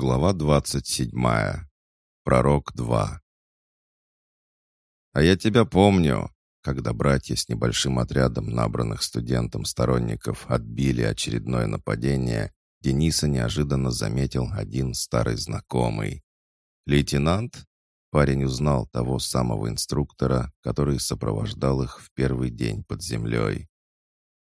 Глава 27. Пророк 2. «А я тебя помню!» Когда братья с небольшим отрядом набранных студентом-сторонников отбили очередное нападение, Дениса неожиданно заметил один старый знакомый. «Лейтенант?» Парень узнал того самого инструктора, который сопровождал их в первый день под землей.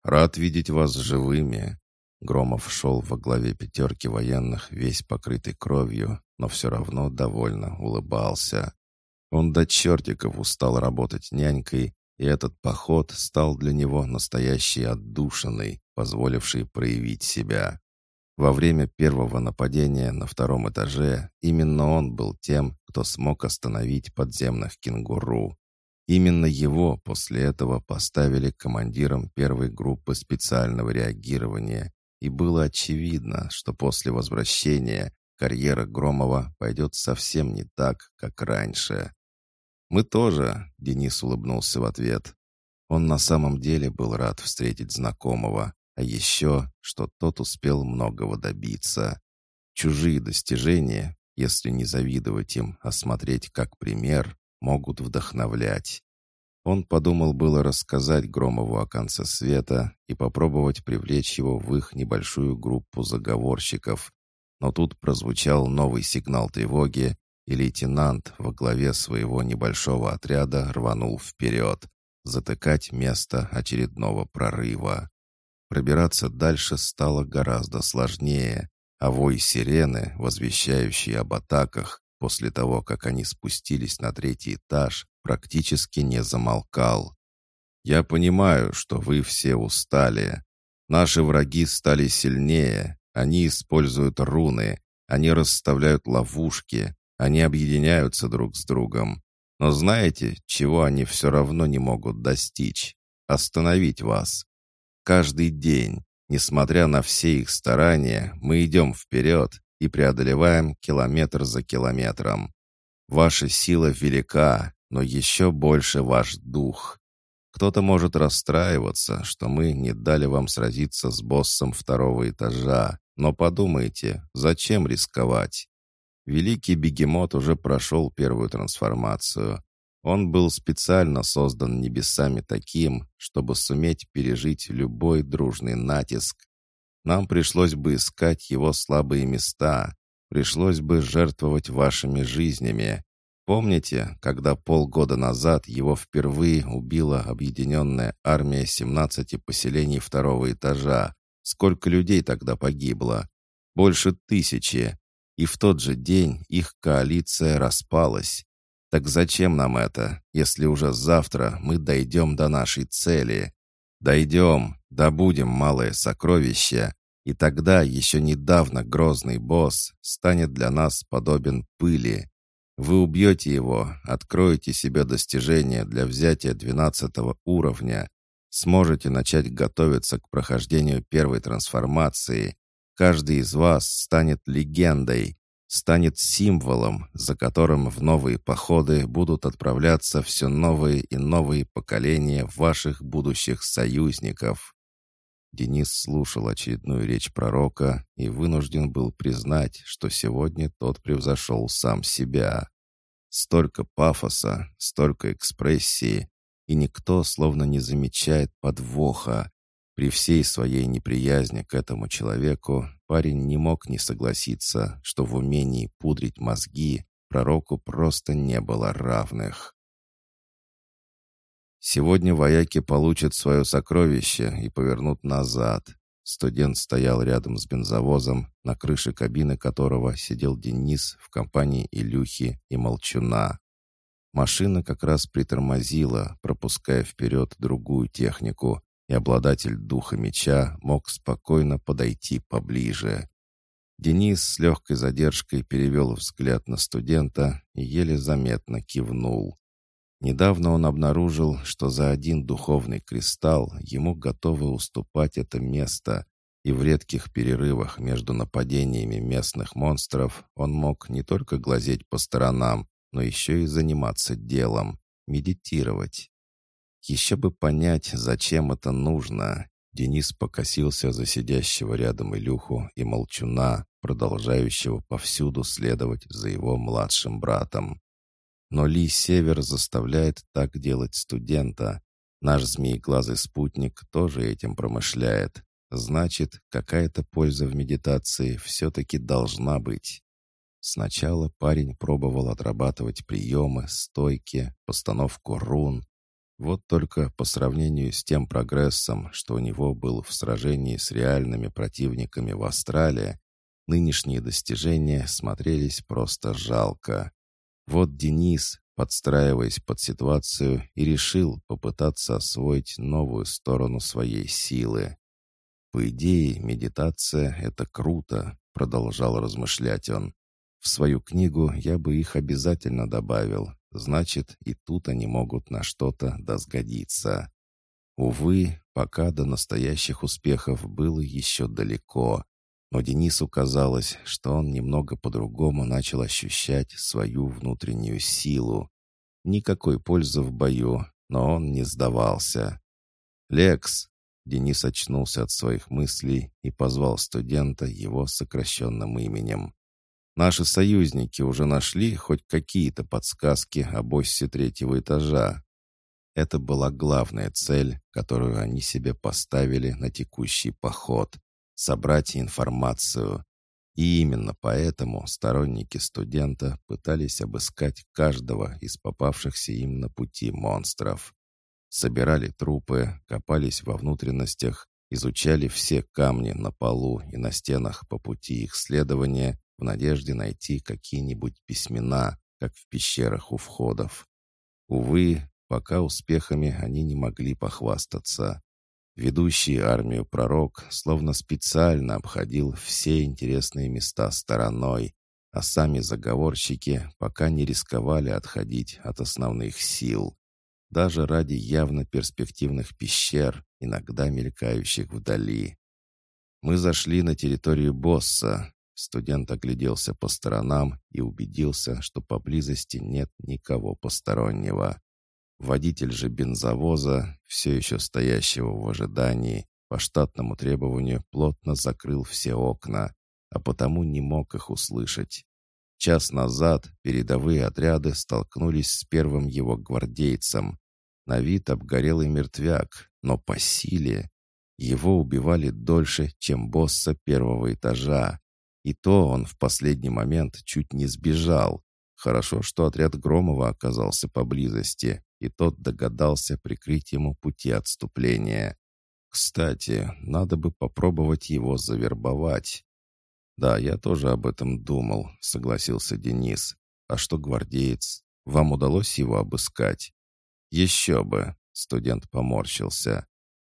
«Рад видеть вас живыми!» Громов шел во главе пятерки военных, весь покрытый кровью, но все равно довольно улыбался. Он до чертиков устал работать нянькой, и этот поход стал для него настоящей отдушиной, позволившей проявить себя. Во время первого нападения на втором этаже именно он был тем, кто смог остановить подземных кенгуру. Именно его после этого поставили командиром первой группы специального реагирования, и было очевидно, что после возвращения карьера Громова пойдет совсем не так, как раньше. «Мы тоже», — Денис улыбнулся в ответ. Он на самом деле был рад встретить знакомого, а еще, что тот успел многого добиться. Чужие достижения, если не завидовать им, а смотреть как пример, могут вдохновлять. Он подумал было рассказать Громову о конце света и попробовать привлечь его в их небольшую группу заговорщиков. Но тут прозвучал новый сигнал тревоги, и лейтенант во главе своего небольшого отряда рванул вперед, затыкать место очередного прорыва. Пробираться дальше стало гораздо сложнее, а вой сирены, возвещающий об атаках, после того, как они спустились на третий этаж, практически не замолкал. «Я понимаю, что вы все устали. Наши враги стали сильнее, они используют руны, они расставляют ловушки, они объединяются друг с другом. Но знаете, чего они все равно не могут достичь? Остановить вас. Каждый день, несмотря на все их старания, мы идем вперед и преодолеваем километр за километром. Ваша сила велика, но еще больше ваш дух. Кто-то может расстраиваться, что мы не дали вам сразиться с боссом второго этажа, но подумайте, зачем рисковать? Великий бегемот уже прошел первую трансформацию. Он был специально создан небесами таким, чтобы суметь пережить любой дружный натиск. Нам пришлось бы искать его слабые места, пришлось бы жертвовать вашими жизнями, Помните, когда полгода назад его впервые убила объединенная армия 17 поселений второго этажа? Сколько людей тогда погибло? Больше тысячи. И в тот же день их коалиция распалась. Так зачем нам это, если уже завтра мы дойдем до нашей цели? Дойдем, добудем малое сокровище, и тогда еще недавно грозный босс станет для нас подобен пыли. Вы убьете его, откроете себе достижение для взятия 12 уровня, сможете начать готовиться к прохождению первой трансформации. Каждый из вас станет легендой, станет символом, за которым в новые походы будут отправляться все новые и новые поколения ваших будущих союзников. Денис слушал очередную речь пророка и вынужден был признать, что сегодня тот превзошел сам себя. Столько пафоса, столько экспрессии, и никто словно не замечает подвоха. При всей своей неприязни к этому человеку парень не мог не согласиться, что в умении пудрить мозги пророку просто не было равных. Сегодня вояки получат свое сокровище и повернут назад. Студент стоял рядом с бензовозом, на крыше кабины которого сидел Денис в компании Илюхи и Молчуна. Машина как раз притормозила, пропуская вперед другую технику, и обладатель духа меча мог спокойно подойти поближе. Денис с легкой задержкой перевел взгляд на студента и еле заметно кивнул. Недавно он обнаружил, что за один духовный кристалл ему готовы уступать это место, и в редких перерывах между нападениями местных монстров он мог не только глазеть по сторонам, но еще и заниматься делом, медитировать. Еще бы понять, зачем это нужно. Денис покосился за сидящего рядом Илюху и молчуна, продолжающего повсюду следовать за его младшим братом. Но Ли Север заставляет так делать студента. Наш змееглазый спутник тоже этим промышляет. Значит, какая-то польза в медитации все-таки должна быть. Сначала парень пробовал отрабатывать приемы, стойки, постановку рун. Вот только по сравнению с тем прогрессом, что у него был в сражении с реальными противниками в Австралии, нынешние достижения смотрелись просто жалко. Вот Денис, подстраиваясь под ситуацию, и решил попытаться освоить новую сторону своей силы. «По идее, медитация — это круто», — продолжал размышлять он. «В свою книгу я бы их обязательно добавил. Значит, и тут они могут на что-то досгодиться». Увы, пока до настоящих успехов было еще далеко. Но Денису казалось, что он немного по-другому начал ощущать свою внутреннюю силу. Никакой пользы в бою, но он не сдавался. «Лекс!» Денис очнулся от своих мыслей и позвал студента его сокращенным именем. «Наши союзники уже нашли хоть какие-то подсказки об оси третьего этажа». Это была главная цель, которую они себе поставили на текущий поход — собрать информацию. И именно поэтому сторонники студента пытались обыскать каждого из попавшихся им на пути монстров собирали трупы, копались во внутренностях, изучали все камни на полу и на стенах по пути их следования в надежде найти какие-нибудь письмена, как в пещерах у входов. Увы, пока успехами они не могли похвастаться. Ведущий армию пророк словно специально обходил все интересные места стороной, а сами заговорщики пока не рисковали отходить от основных сил даже ради явно перспективных пещер, иногда мелькающих вдали. Мы зашли на территорию босса. Студент огляделся по сторонам и убедился, что поблизости нет никого постороннего. Водитель же бензовоза, все еще стоящего в ожидании, по штатному требованию плотно закрыл все окна, а потому не мог их услышать. Час назад передовые отряды столкнулись с первым его гвардейцем, на вид обгорелый мертвяк, но по силе. Его убивали дольше, чем босса первого этажа. И то он в последний момент чуть не сбежал. Хорошо, что отряд Громова оказался поблизости, и тот догадался прикрыть ему пути отступления. Кстати, надо бы попробовать его завербовать. «Да, я тоже об этом думал», — согласился Денис. «А что гвардеец? Вам удалось его обыскать?» «Еще бы!» — студент поморщился.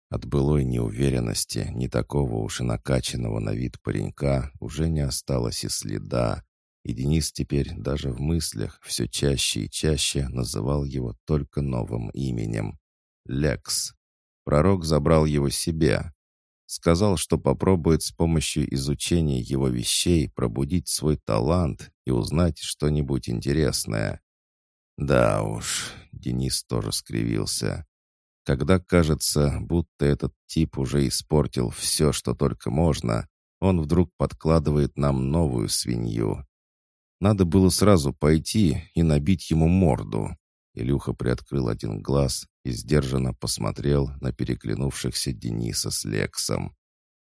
От былой неуверенности, не такого уж и накачанного на вид паренька, уже не осталось и следа, и Денис теперь даже в мыслях все чаще и чаще называл его только новым именем — Лекс. Пророк забрал его себе. Сказал, что попробует с помощью изучения его вещей пробудить свой талант и узнать что-нибудь интересное. Да уж, Денис тоже скривился. Когда кажется, будто этот тип уже испортил все, что только можно, он вдруг подкладывает нам новую свинью. Надо было сразу пойти и набить ему морду. Илюха приоткрыл один глаз и сдержанно посмотрел на переглянувшихся Дениса с Лексом.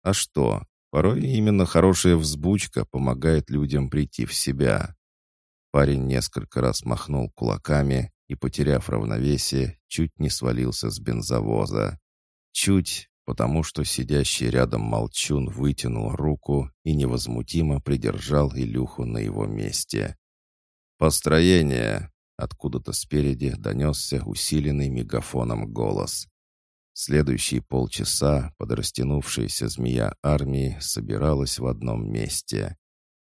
А что? Порой именно хорошая взбучка помогает людям прийти в себя. Парень несколько раз махнул кулаками и, потеряв равновесие, чуть не свалился с бензовоза. Чуть, потому что сидящий рядом молчун вытянул руку и невозмутимо придержал Илюху на его месте. «Построение!» — откуда-то спереди донесся усиленный мегафоном голос. Следующие полчаса подрастянувшаяся змея армии собиралась в одном месте.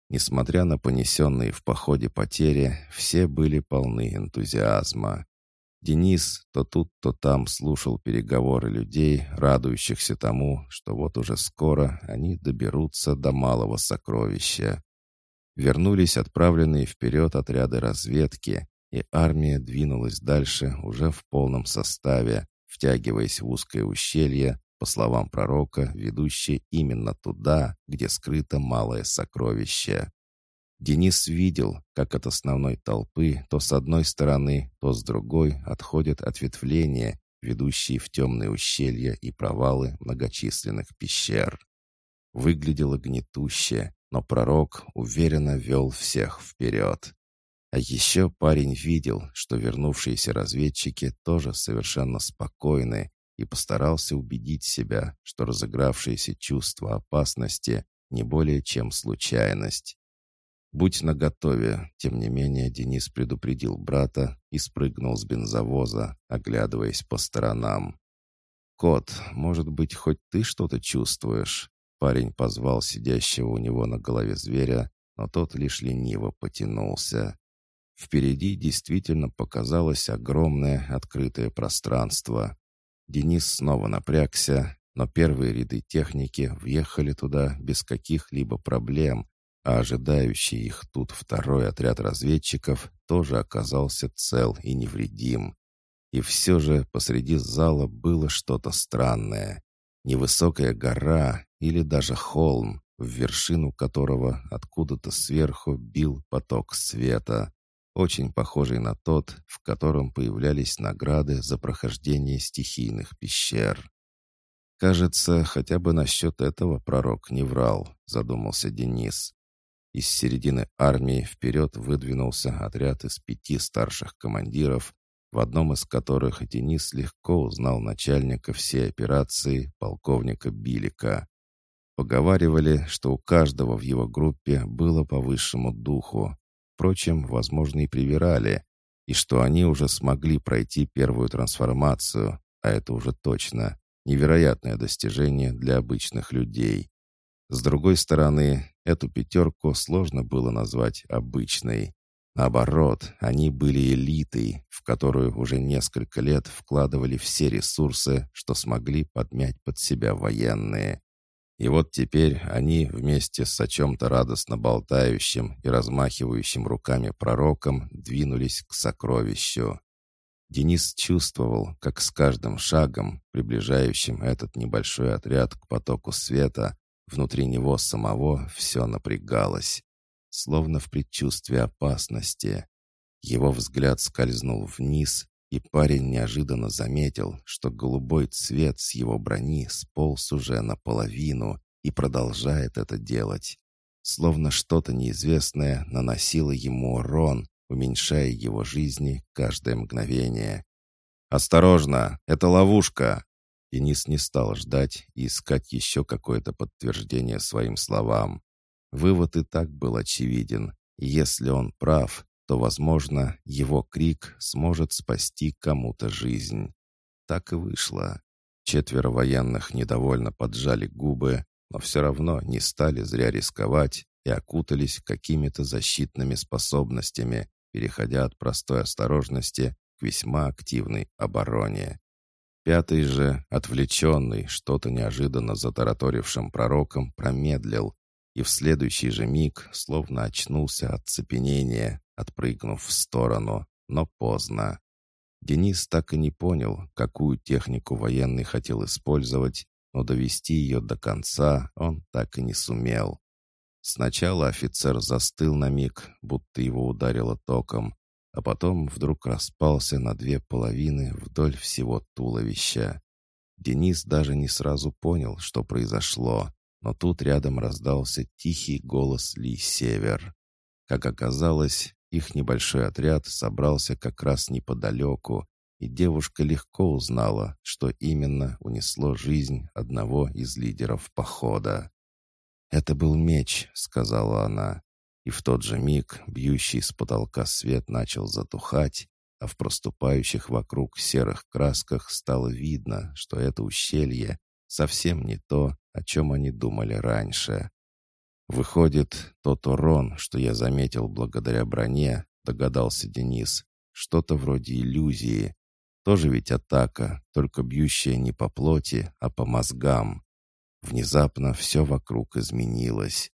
Несмотря на понесенные в походе потери, все были полны энтузиазма. Денис то тут, то там слушал переговоры людей, радующихся тому, что вот уже скоро они доберутся до малого сокровища. Вернулись отправленные вперед отряды разведки, и армия двинулась дальше уже в полном составе, втягиваясь в узкое ущелье, по словам пророка, ведущая именно туда, где скрыто малое сокровище. Денис видел, как от основной толпы то с одной стороны, то с другой отходят ответвления, ведущие в темные ущелья и провалы многочисленных пещер. Выглядело гнетуще, но пророк уверенно вел всех вперед. А еще парень видел, что вернувшиеся разведчики тоже совершенно спокойны и постарался убедить себя, что разыгравшееся чувство опасности не более чем случайность. «Будь наготове», тем не менее Денис предупредил брата и спрыгнул с бензовоза, оглядываясь по сторонам. «Кот, может быть, хоть ты что-то чувствуешь?» Парень позвал сидящего у него на голове зверя, но тот лишь лениво потянулся. Впереди действительно показалось огромное открытое пространство. Денис снова напрягся, но первые ряды техники въехали туда без каких-либо проблем, а ожидающий их тут второй отряд разведчиков тоже оказался цел и невредим. И все же посреди зала было что-то странное. Невысокая гора или даже холм, в вершину которого откуда-то сверху бил поток света, очень похожий на тот, в котором появлялись награды за прохождение стихийных пещер. «Кажется, хотя бы насчет этого пророк не врал», — задумался Денис. Из середины армии вперед выдвинулся отряд из пяти старших командиров, в одном из которых Денис легко узнал начальника всей операции, полковника Билика. Поговаривали, что у каждого в его группе было по высшему духу. Впрочем, возможно, и привирали, и что они уже смогли пройти первую трансформацию, а это уже точно невероятное достижение для обычных людей. С другой стороны, эту пятерку сложно было назвать обычной. Наоборот, они были элитой, в которую уже несколько лет вкладывали все ресурсы, что смогли подмять под себя военные. И вот теперь они вместе с о чем-то радостно болтающим и размахивающим руками пророком двинулись к сокровищу. Денис чувствовал, как с каждым шагом, приближающим этот небольшой отряд к потоку света, Внутри него самого все напрягалось, словно в предчувствии опасности. Его взгляд скользнул вниз, и парень неожиданно заметил, что голубой цвет с его брони сполз уже наполовину и продолжает это делать. Словно что-то неизвестное наносило ему урон, уменьшая его жизни каждое мгновение. «Осторожно! Это ловушка!» Денис не стал ждать и искать еще какое-то подтверждение своим словам. Вывод и так был очевиден. если он прав, то, возможно, его крик сможет спасти кому-то жизнь. Так и вышло. Четверо военных недовольно поджали губы, но все равно не стали зря рисковать и окутались какими-то защитными способностями, переходя от простой осторожности к весьма активной обороне. Пятый же, отвлеченный, что-то неожиданно затараторившим пророком, промедлил, и в следующий же миг словно очнулся от цепенения, отпрыгнув в сторону, но поздно. Денис так и не понял, какую технику военный хотел использовать, но довести ее до конца он так и не сумел. Сначала офицер застыл на миг, будто его ударило током, а потом вдруг распался на две половины вдоль всего туловища. Денис даже не сразу понял, что произошло, но тут рядом раздался тихий голос Ли Север. Как оказалось, их небольшой отряд собрался как раз неподалеку, и девушка легко узнала, что именно унесло жизнь одного из лидеров похода. «Это был меч», — сказала она. И в тот же миг бьющий с потолка свет начал затухать, а в проступающих вокруг серых красках стало видно, что это ущелье совсем не то, о чем они думали раньше. Выходит, тот урон, что я заметил благодаря броне, догадался Денис, что-то вроде иллюзии. Тоже ведь атака, только бьющая не по плоти, а по мозгам. Внезапно все вокруг изменилось.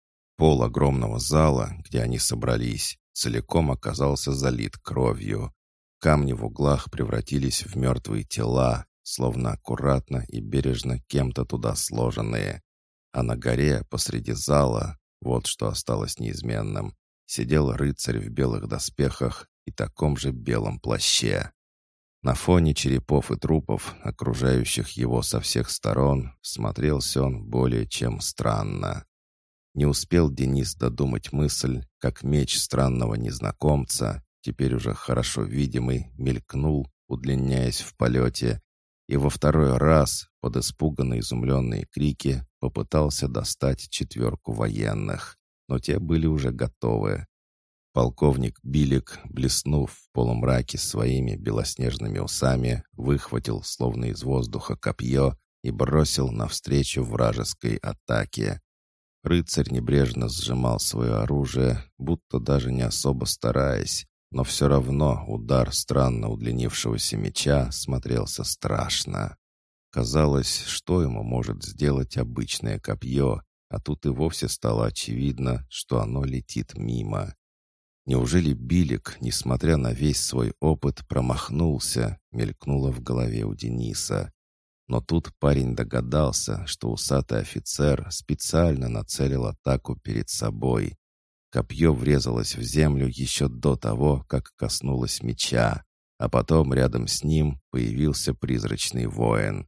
Пол огромного зала, где они собрались, целиком оказался залит кровью. Камни в углах превратились в мертвые тела, словно аккуратно и бережно кем-то туда сложенные. А на горе посреди зала, вот что осталось неизменным, сидел рыцарь в белых доспехах и таком же белом плаще. На фоне черепов и трупов, окружающих его со всех сторон, смотрелся он более чем странно. Не успел Денис додумать мысль, как меч странного незнакомца, теперь уже хорошо видимый, мелькнул, удлиняясь в полете, и во второй раз, под испуганно изумленные крики, попытался достать четверку военных, но те были уже готовы. Полковник Билик, блеснув в полумраке своими белоснежными усами, выхватил, словно из воздуха, копье и бросил навстречу вражеской атаке. Рыцарь небрежно сжимал свое оружие, будто даже не особо стараясь, но все равно удар странно удлинившегося меча смотрелся страшно. Казалось, что ему может сделать обычное копье, а тут и вовсе стало очевидно, что оно летит мимо. Неужели Билик, несмотря на весь свой опыт, промахнулся, мелькнуло в голове у Дениса. Но тут парень догадался, что усатый офицер специально нацелил атаку перед собой. Копье врезалось в землю еще до того, как коснулось меча, а потом рядом с ним появился призрачный воин.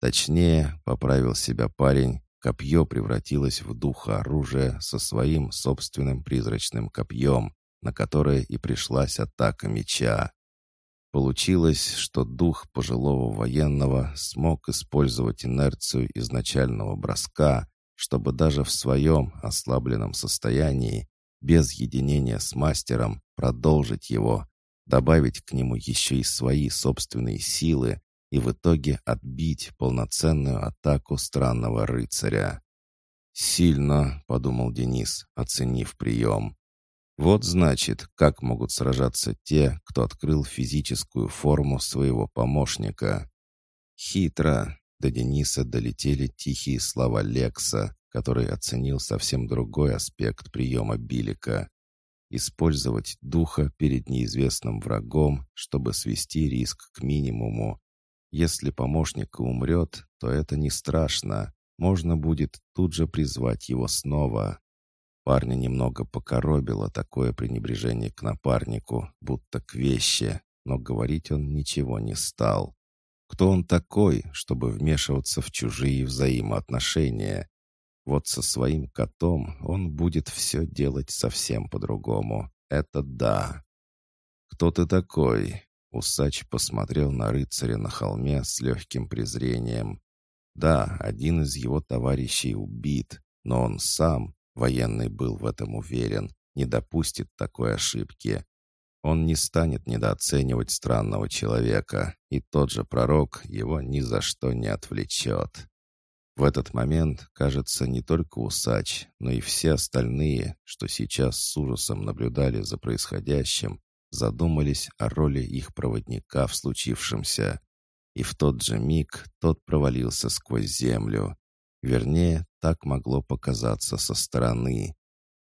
Точнее, поправил себя парень, копье превратилось в духа оружия со своим собственным призрачным копьем, на которое и пришлась атака меча. Получилось, что дух пожилого военного смог использовать инерцию изначального броска, чтобы даже в своем ослабленном состоянии, без единения с мастером, продолжить его, добавить к нему еще и свои собственные силы и в итоге отбить полноценную атаку странного рыцаря. «Сильно», — подумал Денис, оценив прием. Вот значит, как могут сражаться те, кто открыл физическую форму своего помощника. Хитро. До Дениса долетели тихие слова Лекса, который оценил совсем другой аспект приема Билика. Использовать духа перед неизвестным врагом, чтобы свести риск к минимуму. Если помощник умрет, то это не страшно. Можно будет тут же призвать его снова. Парня немного покоробило такое пренебрежение к напарнику, будто к вещи, но говорить он ничего не стал. Кто он такой, чтобы вмешиваться в чужие взаимоотношения? Вот со своим котом он будет все делать совсем по-другому. Это да. «Кто ты такой?» Усач посмотрел на рыцаря на холме с легким презрением. Да, один из его товарищей убит, но он сам Военный был в этом уверен, не допустит такой ошибки. Он не станет недооценивать странного человека, и тот же пророк его ни за что не отвлечет. В этот момент, кажется, не только усач, но и все остальные, что сейчас с ужасом наблюдали за происходящим, задумались о роли их проводника в случившемся. И в тот же миг тот провалился сквозь землю. Вернее, так могло показаться со стороны.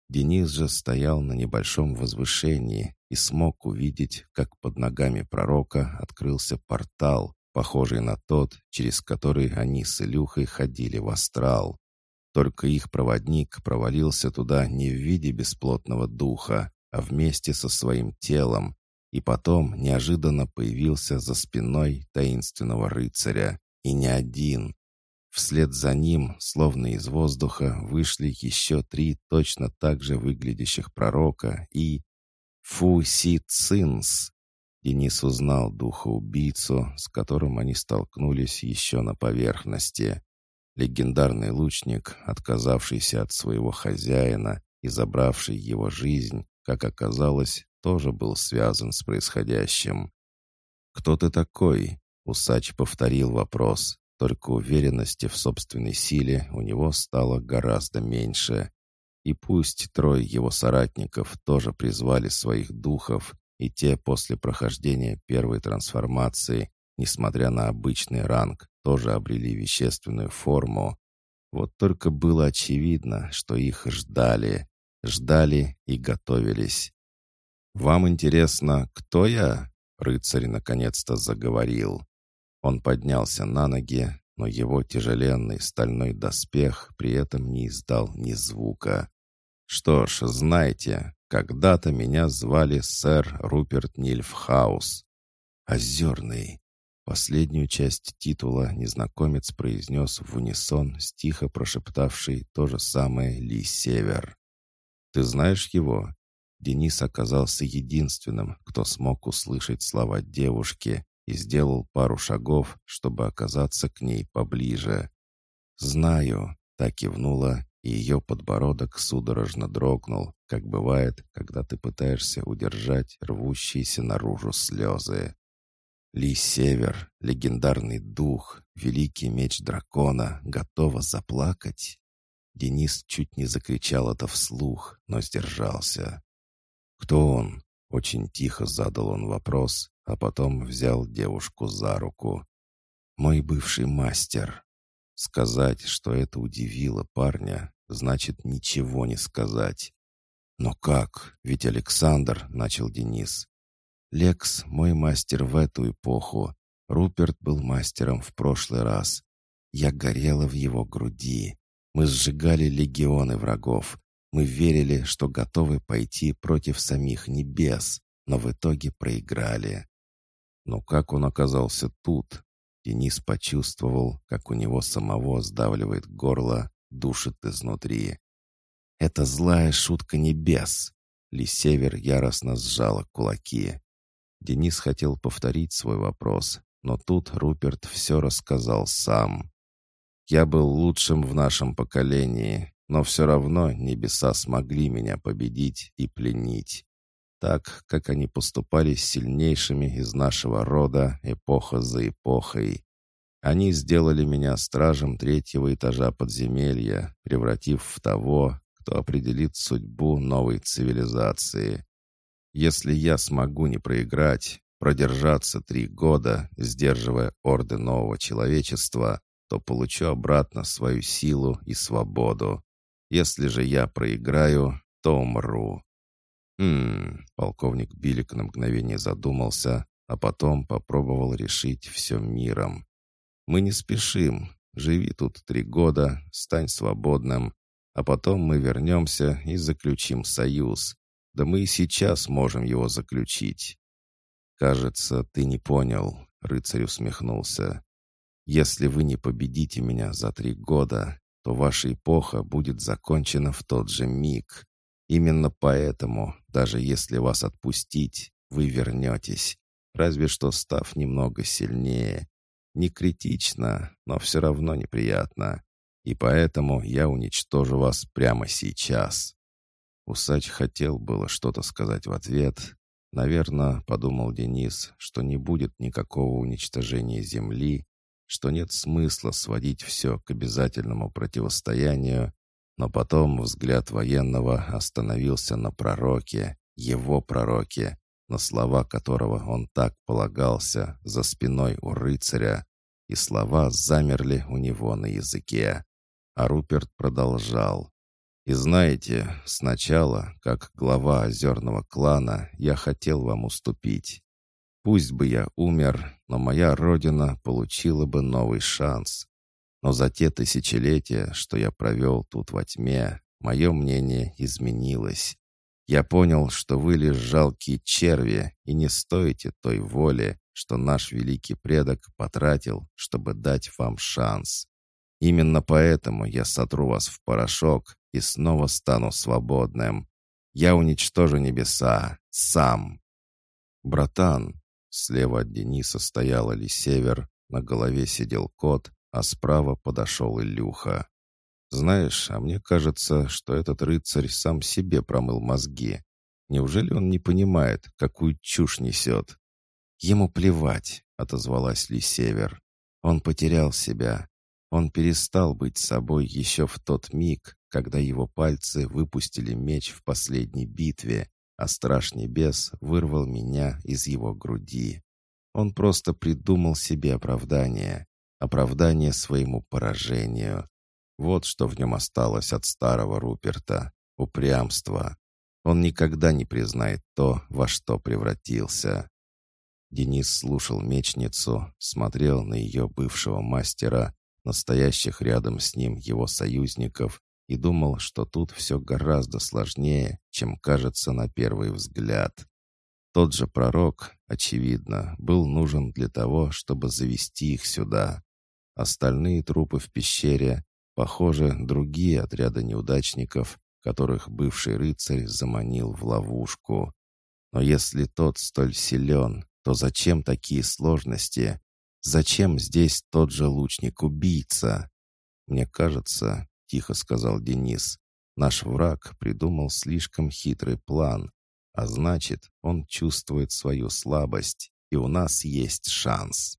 Денис же стоял на небольшом возвышении и смог увидеть, как под ногами пророка открылся портал, похожий на тот, через который они с Илюхой ходили в астрал. Только их проводник провалился туда не в виде бесплотного духа, а вместе со своим телом, и потом неожиданно появился за спиной таинственного рыцаря. И не один. Вслед за ним, словно из воздуха, вышли еще три точно так же выглядящих пророка и... Фу Си Цинс! Денис узнал духа-убийцу, с которым они столкнулись еще на поверхности. Легендарный лучник, отказавшийся от своего хозяина и забравший его жизнь, как оказалось, тоже был связан с происходящим. «Кто ты такой?» — усач повторил вопрос. Только уверенности в собственной силе у него стало гораздо меньше. И пусть трое его соратников тоже призвали своих духов, и те после прохождения первой трансформации, несмотря на обычный ранг, тоже обрели вещественную форму, вот только было очевидно, что их ждали, ждали и готовились. «Вам интересно, кто я?» — рыцарь наконец-то заговорил. Он поднялся на ноги, но его тяжеленный стальной доспех при этом не издал ни звука. «Что ж, знаете, когда-то меня звали сэр Руперт Нильфхаус. Озерный». Последнюю часть титула незнакомец произнес в унисон с тихо прошептавший то же самое Ли Север. «Ты знаешь его?» Денис оказался единственным, кто смог услышать слова девушки и сделал пару шагов, чтобы оказаться к ней поближе. «Знаю», — так кивнула, и ее подбородок судорожно дрогнул, как бывает, когда ты пытаешься удержать рвущиеся наружу слезы. Ли Север, легендарный дух, великий меч дракона, готова заплакать? Денис чуть не закричал это вслух, но сдержался. «Кто он?» — очень тихо задал он вопрос, а потом взял девушку за руку. «Мой бывший мастер». Сказать, что это удивило парня, значит ничего не сказать. «Но как? Ведь Александр», — начал Денис. «Лекс — мой мастер в эту эпоху. Руперт был мастером в прошлый раз. Я горела в его груди. Мы сжигали легионы врагов. Мы верили, что готовы пойти против самих небес, но в итоге проиграли. Но как он оказался тут? Денис почувствовал, как у него самого сдавливает горло, душит изнутри. «Это злая шутка небес!» Лисевер яростно сжала кулаки. Денис хотел повторить свой вопрос, но тут Руперт все рассказал сам. «Я был лучшим в нашем поколении, но все равно небеса смогли меня победить и пленить так, как они поступали с сильнейшими из нашего рода эпоха за эпохой. Они сделали меня стражем третьего этажа подземелья, превратив в того, кто определит судьбу новой цивилизации. Если я смогу не проиграть, продержаться три года, сдерживая орды нового человечества, то получу обратно свою силу и свободу. Если же я проиграю, то умру. «Хм...» — полковник Билик на мгновение задумался, а потом попробовал решить все миром. «Мы не спешим. Живи тут три года, стань свободным, а потом мы вернемся и заключим союз. Да мы и сейчас можем его заключить». «Кажется, ты не понял», — рыцарь усмехнулся. «Если вы не победите меня за три года, то ваша эпоха будет закончена в тот же миг. Именно поэтому, даже если вас отпустить, вы вернетесь, разве что став немного сильнее. Не критично, но все равно неприятно. И поэтому я уничтожу вас прямо сейчас». Усач хотел было что-то сказать в ответ. Наверное, подумал Денис, что не будет никакого уничтожения Земли, что нет смысла сводить все к обязательному противостоянию, но потом взгляд военного остановился на пророке, его пророке, на слова которого он так полагался за спиной у рыцаря, и слова замерли у него на языке. А Руперт продолжал. «И знаете, сначала, как глава озерного клана, я хотел вам уступить. Пусть бы я умер, но моя родина получила бы новый шанс. Но за те тысячелетия, что я провел тут во тьме, мое мнение изменилось. Я понял, что вы лишь жалкие черви и не стоите той воли, что наш великий предок потратил, чтобы дать вам шанс. Именно поэтому я сотру вас в порошок и снова стану свободным. Я уничтожу небеса. Сам. Братан, слева от Дениса стоял Ли Север, на голове сидел кот, а справа подошел Илюха. «Знаешь, а мне кажется, что этот рыцарь сам себе промыл мозги. Неужели он не понимает, какую чушь несет?» «Ему плевать», — отозвалась Ли Север. «Он потерял себя. Он перестал быть собой еще в тот миг, когда его пальцы выпустили меч в последней битве, а страж небес вырвал меня из его груди. Он просто придумал себе оправдание оправдание своему поражению. Вот что в нем осталось от старого Руперта — упрямство. Он никогда не признает то, во что превратился. Денис слушал мечницу, смотрел на ее бывшего мастера, настоящих рядом с ним его союзников и думал, что тут все гораздо сложнее, чем кажется на первый взгляд. Тот же пророк, очевидно, был нужен для того, чтобы завести их сюда. Остальные трупы в пещере, похоже, другие отряды неудачников, которых бывший рыцарь заманил в ловушку. Но если тот столь силен, то зачем такие сложности? Зачем здесь тот же лучник-убийца? Мне кажется, — тихо сказал Денис, — наш враг придумал слишком хитрый план, а значит, он чувствует свою слабость, и у нас есть шанс.